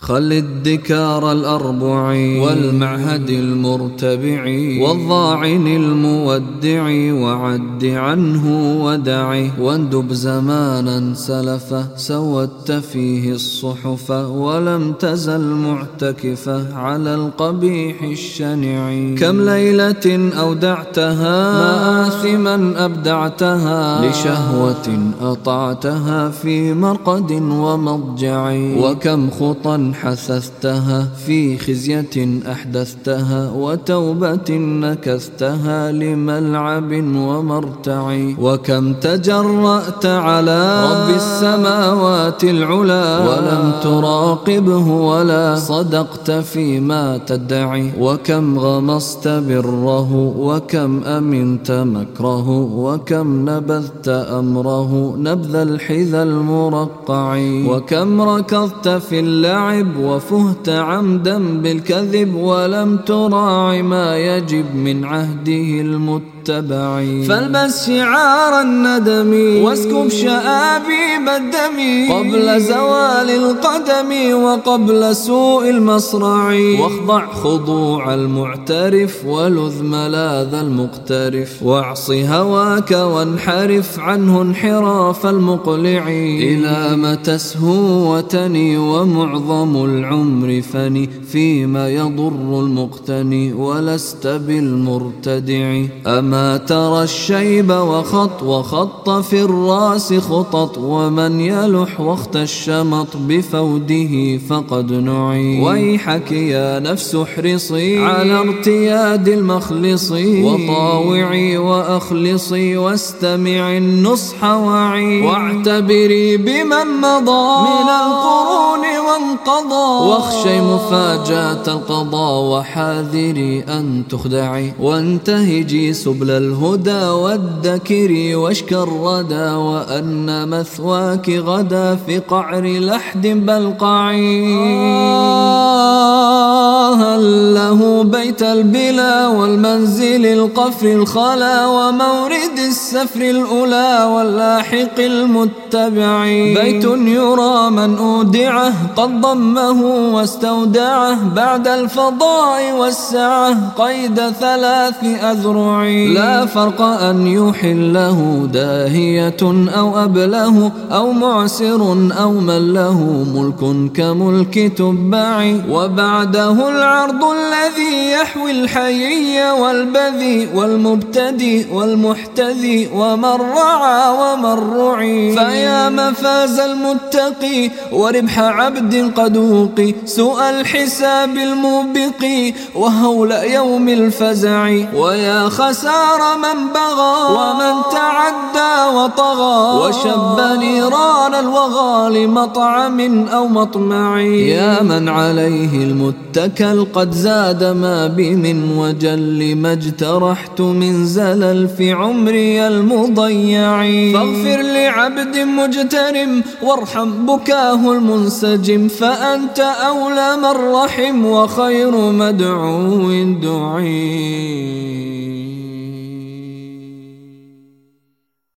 خل الدكار الأربع والمعهد المرتبع والضاعن المودع وعد عنه ودعه واندب زمانا سلفه سودت فيه الصحف ولم تزل معتكفة على القبيح الشنع كم ليلة أودعتها مآثما أبدعتها لشهوة أطعتها في مرقد ومضجع وكم خطا حثثتها في خزية أحدثتها وتوبة نكثتها لملعب ومرتع. وكم تجرأت على رب السماوات العلا ولم تراقبه ولا صدقت فيما تدعي. وكم غمصت بره وكم أمنت مكره وكم نبذت أمره نبذ الحذا المرقع. وكم ركضت في اللعب اللعب وفهت عمدا بالكذب ولم تراع ما يجب من عهده المتقى المتبع فالبس شعار الندم. واسكب شآبيب الدم. قبل زوال القدم وقبل سوء المصرع. واخضع خضوع المعترف ولذ ملاذ المقترف. واعص هواك وانحرف عنه انحراف المقلع. إلى متى سهوتني ومعظم العمر فني. فيما يضر المقتني ولست بالمرتدع. أما ما ترى الشيب وخط وخط في الراس خطط ومن يلح وقت الشمط بفوده فقد نعي ويحك يا نفس احرصي على ارتياد المخلص وطاوعي واخلصي واستمعي النصح وعي واعتبري بمن مضى من القرون وانقضى واخشي مفاجاة القضاء وحاذري أن تخدعي وانتهجي سبل الهدى والذكر واشك الردى وأن مثواك غدا في قعر لحد بلقعي. هل له بيت البلا والمنزل القفر الخلا ومورد السفر الأولى واللاحق المتبع بيت يرى من أودعه قد ضمه واستودعه بعد الفضاء والسعة قيد ثلاث أذرع لا فرق أن يحله داهية أو أبله أو معسر أو من له ملك كملك تبع. وبعده العرض الذي يحوي الحيي والبذي والمبتدي والمحتذي ومن رعى ومن رعي. فيا مفاز المتقي وربح عبد قد وقي. سوء الحساب الموبق وهول يوم الفزع. ويا خسار من بغى ومن تعدى وطغى. وشب نيران الوغى لمطعم أو مطمع. يا من عليه المتكل قد زاد ما من وجل ما اجترحت من زلل في عمري المضيع فاغفر لعبد مجترم وارحم بكاه المنسجم فأنت أولى من رحم وخير مدعو دعي